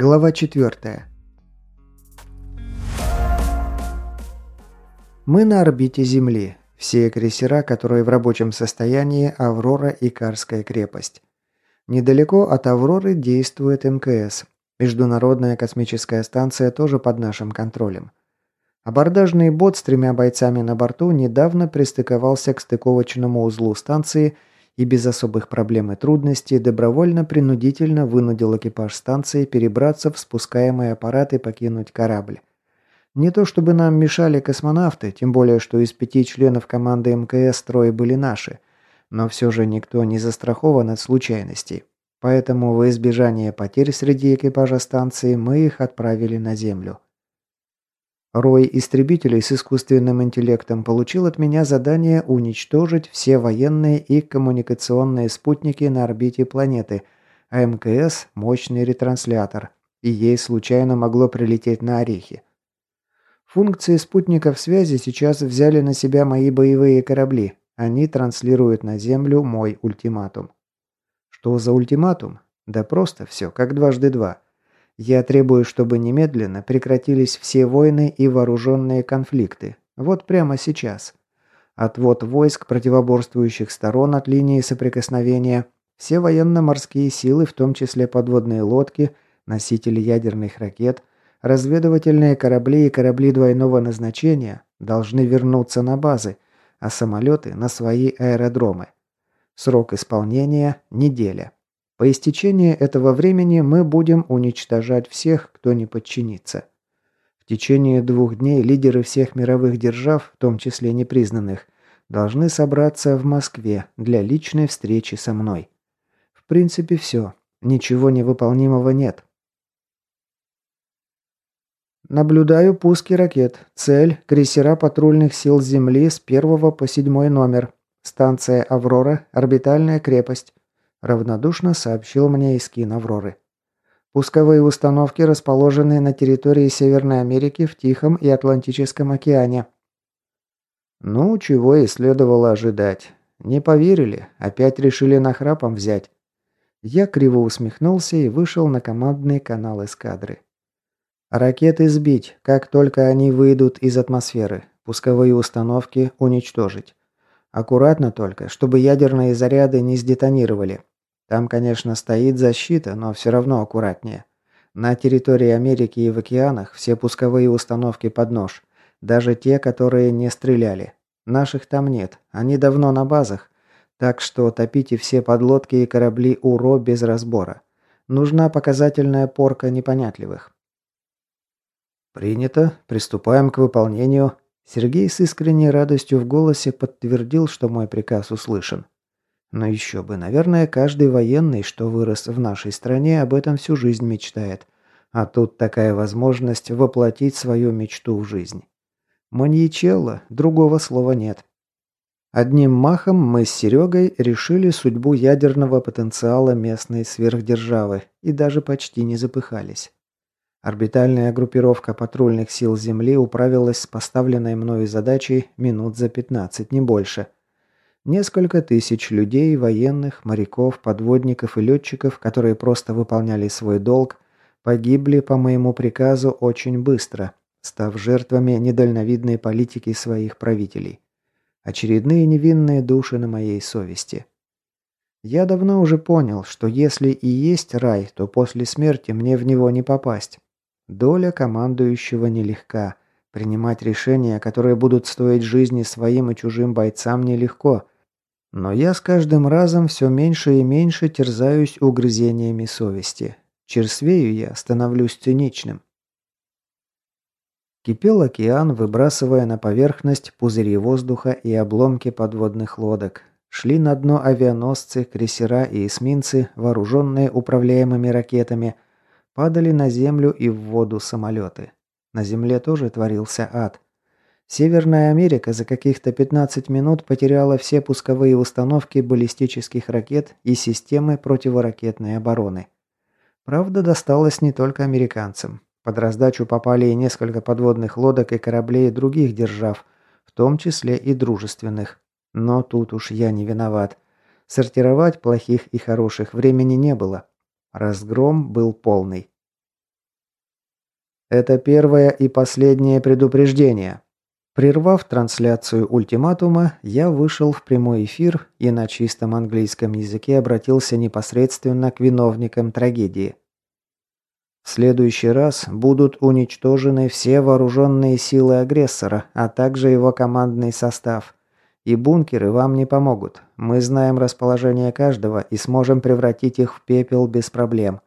Глава 4. Мы на орбите Земли. Все крейсера, которые в рабочем состоянии, Аврора и Карская крепость. Недалеко от Авроры действует МКС. Международная космическая станция тоже под нашим контролем. Абордажный бот с тремя бойцами на борту недавно пристыковался к стыковочному узлу станции – и без особых проблем и трудностей добровольно-принудительно вынудил экипаж станции перебраться в спускаемые аппараты и покинуть корабль. Не то чтобы нам мешали космонавты, тем более, что из пяти членов команды МКС трое были наши, но все же никто не застрахован от случайностей. Поэтому во избежание потерь среди экипажа станции мы их отправили на Землю. Рой истребителей с искусственным интеллектом получил от меня задание уничтожить все военные и коммуникационные спутники на орбите планеты, а МКС – мощный ретранслятор, и ей случайно могло прилететь на орехи. Функции спутников связи сейчас взяли на себя мои боевые корабли. Они транслируют на Землю мой ультиматум. Что за ультиматум? Да просто все, как дважды два – я требую, чтобы немедленно прекратились все войны и вооруженные конфликты. Вот прямо сейчас. Отвод войск противоборствующих сторон от линии соприкосновения, все военно-морские силы, в том числе подводные лодки, носители ядерных ракет, разведывательные корабли и корабли двойного назначения должны вернуться на базы, а самолеты на свои аэродромы. Срок исполнения – неделя. По истечении этого времени мы будем уничтожать всех, кто не подчинится. В течение двух дней лидеры всех мировых держав, в том числе непризнанных, должны собраться в Москве для личной встречи со мной. В принципе, все. Ничего невыполнимого нет. Наблюдаю пуски ракет. Цель – крейсера патрульных сил Земли с первого по седьмой номер. Станция «Аврора», орбитальная крепость. Равнодушно сообщил мне Искин Авроры. Пусковые установки расположены на территории Северной Америки в Тихом и Атлантическом океане. Ну, чего и следовало ожидать. Не поверили, опять решили нахрапом взять. Я криво усмехнулся и вышел на командный канал эскадры. Ракеты сбить, как только они выйдут из атмосферы. Пусковые установки уничтожить. Аккуратно только, чтобы ядерные заряды не сдетонировали. Там, конечно, стоит защита, но все равно аккуратнее. На территории Америки и в океанах все пусковые установки под нож. Даже те, которые не стреляли. Наших там нет, они давно на базах. Так что топите все подлодки и корабли УРО без разбора. Нужна показательная порка непонятливых. «Принято. Приступаем к выполнению». Сергей с искренней радостью в голосе подтвердил, что мой приказ услышан. Но еще бы, наверное, каждый военный, что вырос в нашей стране, об этом всю жизнь мечтает. А тут такая возможность воплотить свою мечту в жизнь. Маньячелло, другого слова нет. Одним махом мы с Серегой решили судьбу ядерного потенциала местной сверхдержавы и даже почти не запыхались. Орбитальная группировка патрульных сил Земли управилась с поставленной мною задачей минут за 15, не больше – Несколько тысяч людей, военных, моряков, подводников и летчиков, которые просто выполняли свой долг, погибли по моему приказу очень быстро, став жертвами недальновидной политики своих правителей. Очередные невинные души на моей совести. Я давно уже понял, что если и есть рай, то после смерти мне в него не попасть. Доля командующего нелегка. Принимать решения, которые будут стоить жизни своим и чужим бойцам, нелегко. Но я с каждым разом все меньше и меньше терзаюсь угрызениями совести. Черствею я, становлюсь циничным. Кипел океан, выбрасывая на поверхность пузыри воздуха и обломки подводных лодок. Шли на дно авианосцы, крейсера и эсминцы, вооруженные управляемыми ракетами. Падали на землю и в воду самолеты. На земле тоже творился ад. Северная Америка за каких-то 15 минут потеряла все пусковые установки баллистических ракет и системы противоракетной обороны. Правда, досталось не только американцам. Под раздачу попали и несколько подводных лодок и кораблей других держав, в том числе и дружественных. Но тут уж я не виноват. Сортировать плохих и хороших времени не было. Разгром был полный. Это первое и последнее предупреждение. Прервав трансляцию ультиматума, я вышел в прямой эфир и на чистом английском языке обратился непосредственно к виновникам трагедии. В следующий раз будут уничтожены все вооруженные силы агрессора, а также его командный состав. И бункеры вам не помогут. Мы знаем расположение каждого и сможем превратить их в пепел без проблем.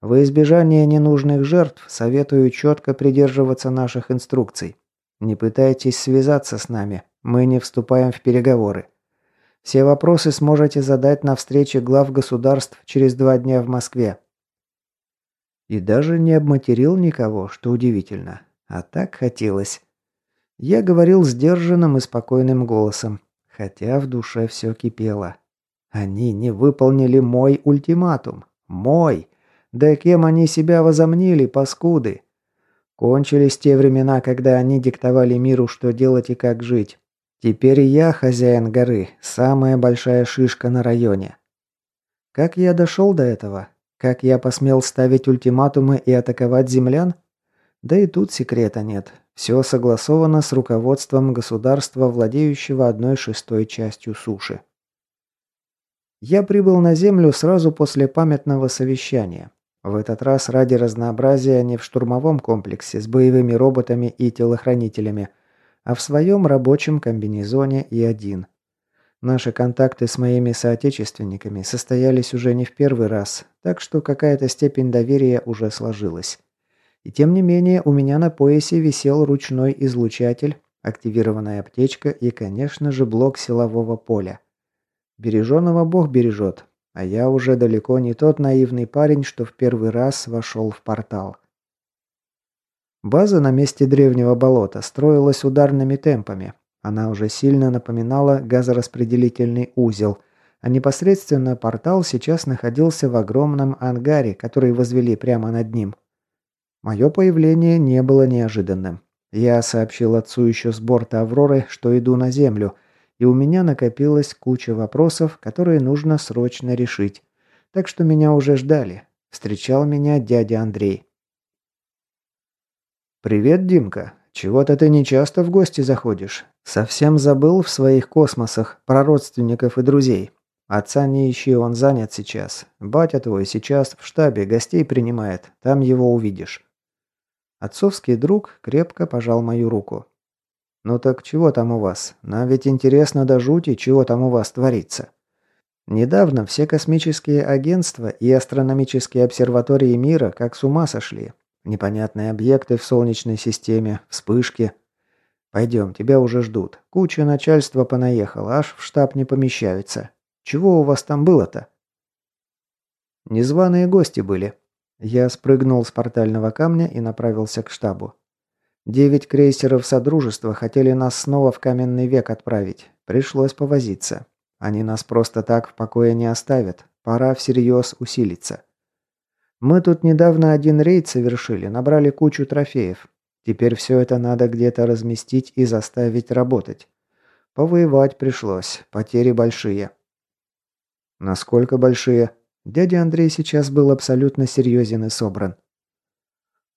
Во избежание ненужных жертв советую четко придерживаться наших инструкций. Не пытайтесь связаться с нами, мы не вступаем в переговоры. Все вопросы сможете задать на встрече глав государств через два дня в Москве. И даже не обматерил никого, что удивительно. А так хотелось. Я говорил сдержанным и спокойным голосом, хотя в душе все кипело. Они не выполнили мой ультиматум. Мой! Да кем они себя возомнили, паскуды? Кончились те времена, когда они диктовали миру, что делать и как жить. Теперь я хозяин горы, самая большая шишка на районе. Как я дошел до этого? Как я посмел ставить ультиматумы и атаковать землян? Да и тут секрета нет. Все согласовано с руководством государства, владеющего одной шестой частью суши. Я прибыл на Землю сразу после памятного совещания. В этот раз ради разнообразия не в штурмовом комплексе с боевыми роботами и телохранителями, а в своем рабочем комбинезоне и один. Наши контакты с моими соотечественниками состоялись уже не в первый раз, так что какая-то степень доверия уже сложилась. И тем не менее у меня на поясе висел ручной излучатель, активированная аптечка и, конечно же, блок силового поля. Береженого Бог бережет, а я уже далеко не тот наивный парень, что в первый раз вошел в портал. База на месте древнего болота строилась ударными темпами. Она уже сильно напоминала газораспределительный узел, а непосредственно портал сейчас находился в огромном ангаре, который возвели прямо над ним. Мое появление не было неожиданным. Я сообщил отцу еще с борта «Авроры», что иду на Землю – и у меня накопилась куча вопросов, которые нужно срочно решить. Так что меня уже ждали. Встречал меня дядя Андрей. «Привет, Димка. Чего-то ты не часто в гости заходишь. Совсем забыл в своих космосах про родственников и друзей. Отца не ищи, он занят сейчас. Батя твой сейчас в штабе гостей принимает, там его увидишь». Отцовский друг крепко пожал мою руку. «Ну так чего там у вас? Нам ведь интересно до жути, чего там у вас творится». Недавно все космические агентства и астрономические обсерватории мира как с ума сошли. Непонятные объекты в Солнечной системе, вспышки. Пойдем, тебя уже ждут. Куча начальства понаехала, аж в штаб не помещаются. Чего у вас там было-то? Незваные гости были. Я спрыгнул с портального камня и направился к штабу. Девять крейсеров Содружества хотели нас снова в каменный век отправить. Пришлось повозиться. Они нас просто так в покое не оставят. Пора всерьез усилиться. Мы тут недавно один рейд совершили, набрали кучу трофеев. Теперь все это надо где-то разместить и заставить работать. Повоевать пришлось. Потери большие. Насколько большие? Дядя Андрей сейчас был абсолютно серьезен и собран.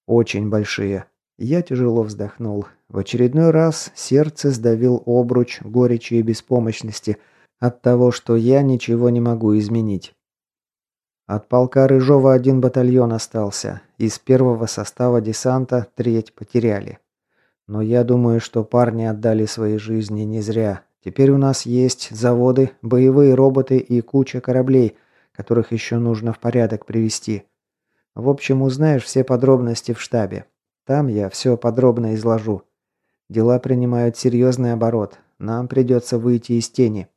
Очень большие. Я тяжело вздохнул. В очередной раз сердце сдавил обруч горечи и беспомощности от того, что я ничего не могу изменить. От полка Рыжова один батальон остался. Из первого состава десанта треть потеряли. Но я думаю, что парни отдали свои жизни не зря. Теперь у нас есть заводы, боевые роботы и куча кораблей, которых еще нужно в порядок привести. В общем, узнаешь все подробности в штабе. Там я все подробно изложу. Дела принимают серьезный оборот. Нам придется выйти из тени.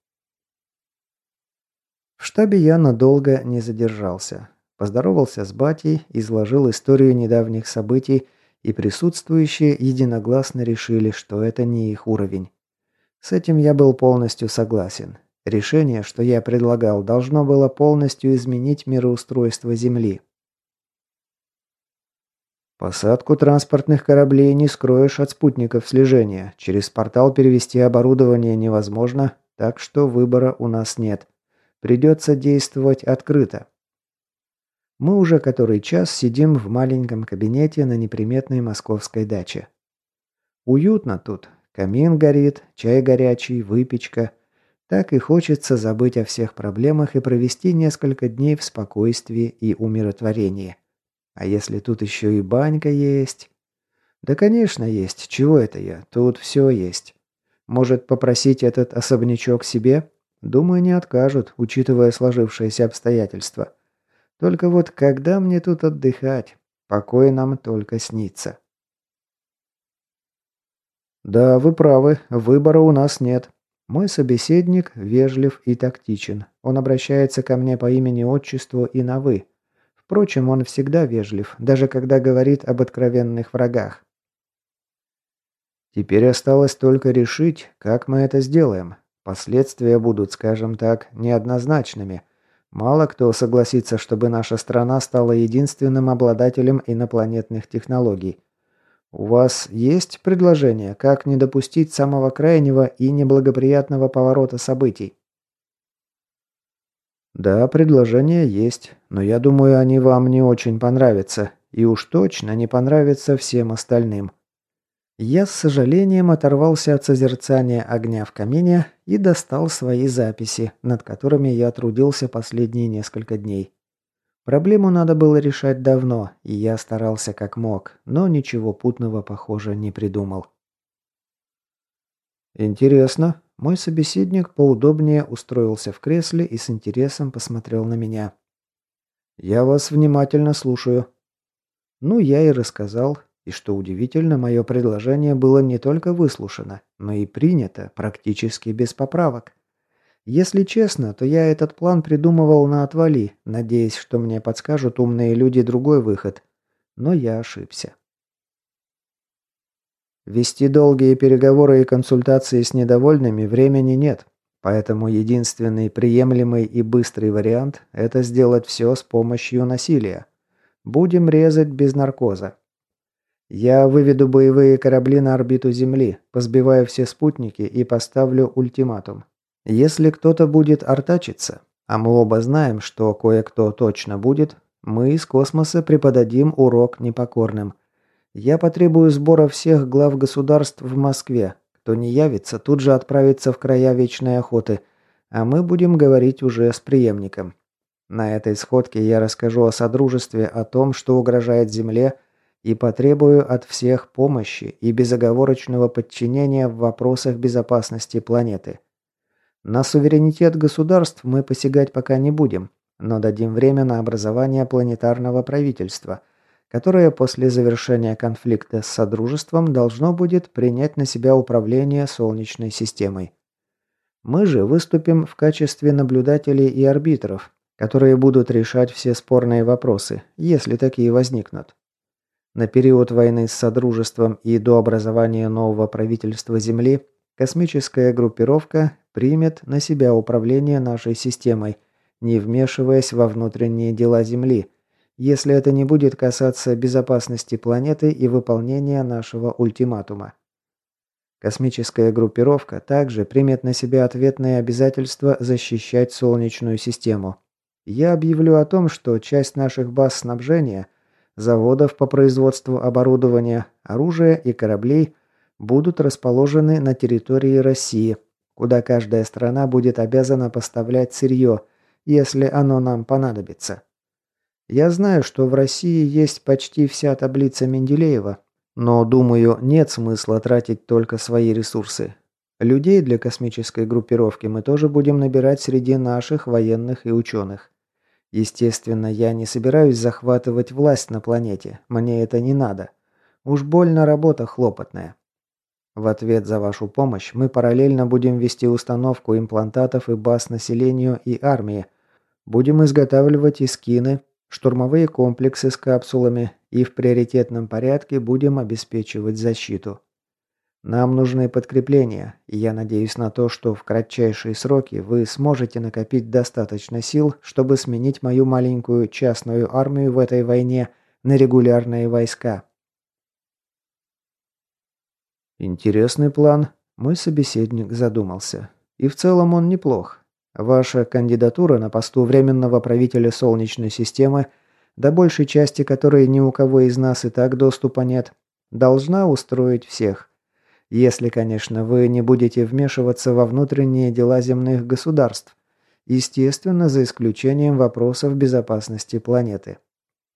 В штабе я надолго не задержался. Поздоровался с батей, изложил историю недавних событий, и присутствующие единогласно решили, что это не их уровень. С этим я был полностью согласен. Решение, что я предлагал, должно было полностью изменить мироустройство Земли. Посадку транспортных кораблей не скроешь от спутников слежения. Через портал перевести оборудование невозможно, так что выбора у нас нет. Придется действовать открыто. Мы уже который час сидим в маленьком кабинете на неприметной московской даче. Уютно тут. Камин горит, чай горячий, выпечка. Так и хочется забыть о всех проблемах и провести несколько дней в спокойствии и умиротворении. А если тут еще и банька есть? Да, конечно, есть. Чего это я? Тут все есть. Может, попросить этот особнячок себе? Думаю, не откажут, учитывая сложившиеся обстоятельства. Только вот когда мне тут отдыхать? Покой нам только снится. Да, вы правы, выбора у нас нет. Мой собеседник вежлив и тактичен. Он обращается ко мне по имени-отчеству и на «вы». Впрочем, он всегда вежлив, даже когда говорит об откровенных врагах. Теперь осталось только решить, как мы это сделаем. Последствия будут, скажем так, неоднозначными. Мало кто согласится, чтобы наша страна стала единственным обладателем инопланетных технологий. У вас есть предложение, как не допустить самого крайнего и неблагоприятного поворота событий? Да, предложения есть, но я думаю, они вам не очень понравятся, и уж точно не понравятся всем остальным. Я с сожалением оторвался от созерцания огня в камине и достал свои записи, над которыми я трудился последние несколько дней. Проблему надо было решать давно, и я старался как мог, но ничего путного, похоже, не придумал. Интересно. Мой собеседник поудобнее устроился в кресле и с интересом посмотрел на меня. Я вас внимательно слушаю. Ну, я и рассказал, и что удивительно, мое предложение было не только выслушано, но и принято практически без поправок. Если честно, то я этот план придумывал на отвали, надеясь, что мне подскажут умные люди другой выход. Но я ошибся. Вести долгие переговоры и консультации с недовольными времени нет, поэтому единственный приемлемый и быстрый вариант – это сделать все с помощью насилия. Будем резать без наркоза. Я выведу боевые корабли на орбиту Земли, позбиваю все спутники и поставлю ультиматум. Если кто-то будет артачиться, а мы оба знаем, что кое-кто точно будет, мы из космоса преподадим урок непокорным. Я потребую сбора всех глав государств в Москве. Кто не явится, тут же отправится в края вечной охоты, а мы будем говорить уже с преемником. На этой сходке я расскажу о содружестве, о том, что угрожает Земле – и потребую от всех помощи и безоговорочного подчинения в вопросах безопасности планеты. На суверенитет государств мы посягать пока не будем, но дадим время на образование планетарного правительства, которое после завершения конфликта с Содружеством должно будет принять на себя управление Солнечной системой. Мы же выступим в качестве наблюдателей и арбитров, которые будут решать все спорные вопросы, если такие возникнут. На период войны с Содружеством и до образования нового правительства Земли космическая группировка примет на себя управление нашей системой, не вмешиваясь во внутренние дела Земли, если это не будет касаться безопасности планеты и выполнения нашего ультиматума. Космическая группировка также примет на себя ответное обязательство защищать Солнечную систему. Я объявлю о том, что часть наших баз снабжения – заводов по производству оборудования, оружия и кораблей будут расположены на территории России, куда каждая страна будет обязана поставлять сырье, если оно нам понадобится. Я знаю, что в России есть почти вся таблица Менделеева, но, думаю, нет смысла тратить только свои ресурсы. Людей для космической группировки мы тоже будем набирать среди наших военных и ученых. Естественно, я не собираюсь захватывать власть на планете. Мне это не надо. Уж больно работа хлопотная. В ответ за вашу помощь мы параллельно будем вести установку имплантатов и баз населению и армии. Будем изготавливать и скины, штурмовые комплексы с капсулами и в приоритетном порядке будем обеспечивать защиту. Нам нужны подкрепления, и я надеюсь на то, что в кратчайшие сроки вы сможете накопить достаточно сил, чтобы сменить мою маленькую частную армию в этой войне на регулярные войска. Интересный план. Мой собеседник задумался. И в целом он неплох. Ваша кандидатура на посту временного правителя Солнечной системы до большей части которой ни у кого из нас и так доступа нет, должна устроить всех. Если, конечно, вы не будете вмешиваться во внутренние дела земных государств. Естественно, за исключением вопросов безопасности планеты.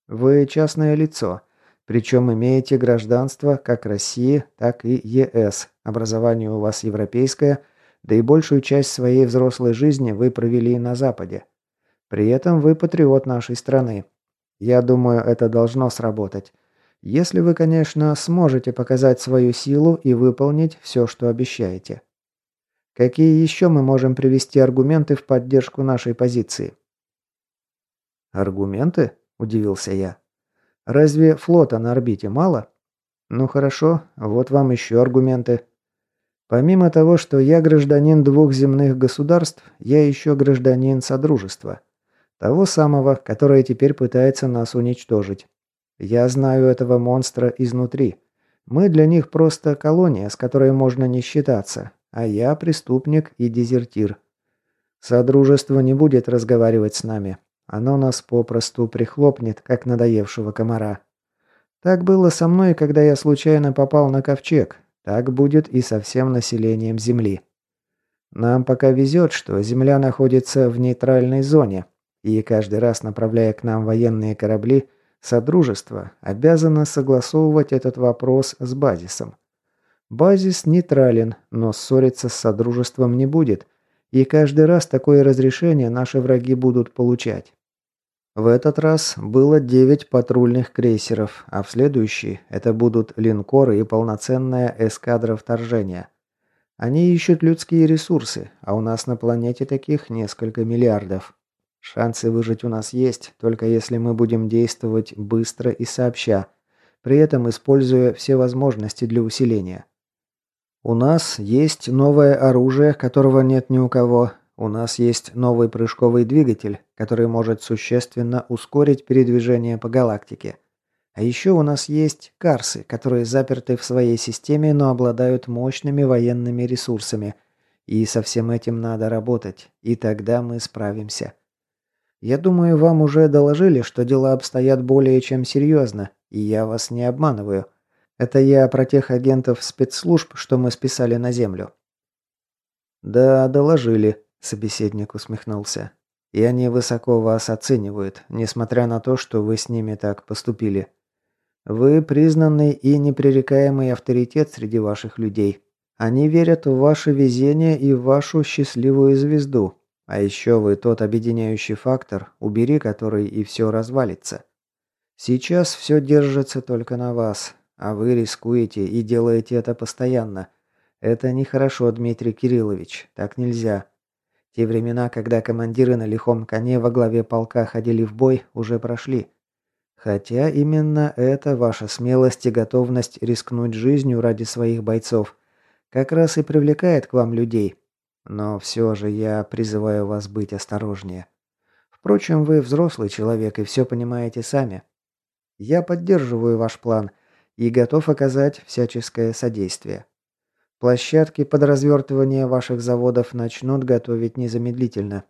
Вы частное лицо, причем имеете гражданство как России, так и ЕС. Образование у вас европейское, да и большую часть своей взрослой жизни вы провели на Западе. При этом вы патриот нашей страны. Я думаю, это должно сработать. Если вы, конечно, сможете показать свою силу и выполнить все, что обещаете. Какие еще мы можем привести аргументы в поддержку нашей позиции? Аргументы? Удивился я. Разве флота на орбите мало? Ну хорошо, вот вам еще аргументы. Помимо того, что я гражданин двух земных государств, я еще гражданин Содружества. Того самого, которое теперь пытается нас уничтожить. Я знаю этого монстра изнутри. Мы для них просто колония, с которой можно не считаться, а я преступник и дезертир. Содружество не будет разговаривать с нами. Оно нас попросту прихлопнет, как надоевшего комара. Так было со мной, когда я случайно попал на ковчег. Так будет и со всем населением Земли. Нам пока везет, что Земля находится в нейтральной зоне, и каждый раз, направляя к нам военные корабли, Содружество обязано согласовывать этот вопрос с базисом. Базис нейтрален, но ссориться с Содружеством не будет, и каждый раз такое разрешение наши враги будут получать. В этот раз было 9 патрульных крейсеров, а в следующий это будут линкоры и полноценная эскадра вторжения. Они ищут людские ресурсы, а у нас на планете таких несколько миллиардов. Шансы выжить у нас есть, только если мы будем действовать быстро и сообща, при этом используя все возможности для усиления. У нас есть новое оружие, которого нет ни у кого. У нас есть новый прыжковый двигатель, который может существенно ускорить передвижение по галактике. А еще у нас есть карсы, которые заперты в своей системе, но обладают мощными военными ресурсами. И со всем этим надо работать, и тогда мы справимся. Я думаю, вам уже доложили, что дела обстоят более чем серьезно, и я вас не обманываю. Это я про тех агентов спецслужб, что мы списали на землю». «Да, доложили», – собеседник усмехнулся. «И они высоко вас оценивают, несмотря на то, что вы с ними так поступили. Вы признанный и непререкаемый авторитет среди ваших людей. Они верят в ваше везение и в вашу счастливую звезду, а еще вы тот объединяющий фактор, убери который и все развалится. Сейчас все держится только на вас, а вы рискуете и делаете это постоянно. Это нехорошо, Дмитрий Кириллович, так нельзя. Те времена, когда командиры на лихом коне во главе полка ходили в бой, уже прошли. Хотя именно это ваша смелость и готовность рискнуть жизнью ради своих бойцов как раз и привлекает к вам людей, но все же я призываю вас быть осторожнее. Впрочем, вы взрослый человек и все понимаете сами. Я поддерживаю ваш план и готов оказать всяческое содействие. Площадки под развертывание ваших заводов начнут готовить незамедлительно.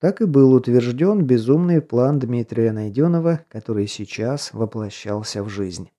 Так и был утвержден безумный план Дмитрия Найденова, который сейчас воплощался в жизнь.